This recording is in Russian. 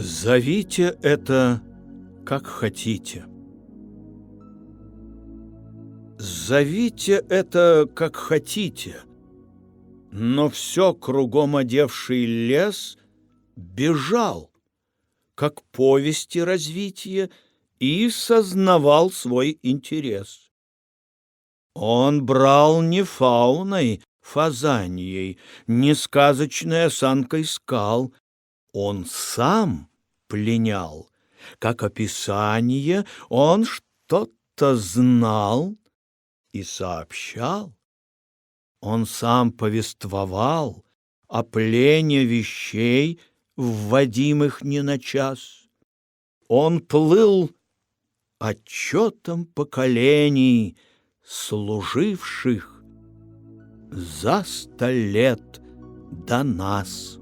Зовите это как хотите. Зовите это как хотите, но все кругом одевший лес бежал, как повести развития, и сознавал свой интерес. Он брал не фауной, фазанией, не сказочной осанкой скал, он сам пленял, как описание он что-то знал и сообщал. Он сам повествовал о плене вещей, вводимых не на час. Он плыл отчетом поколений, служивших за сто лет до нас.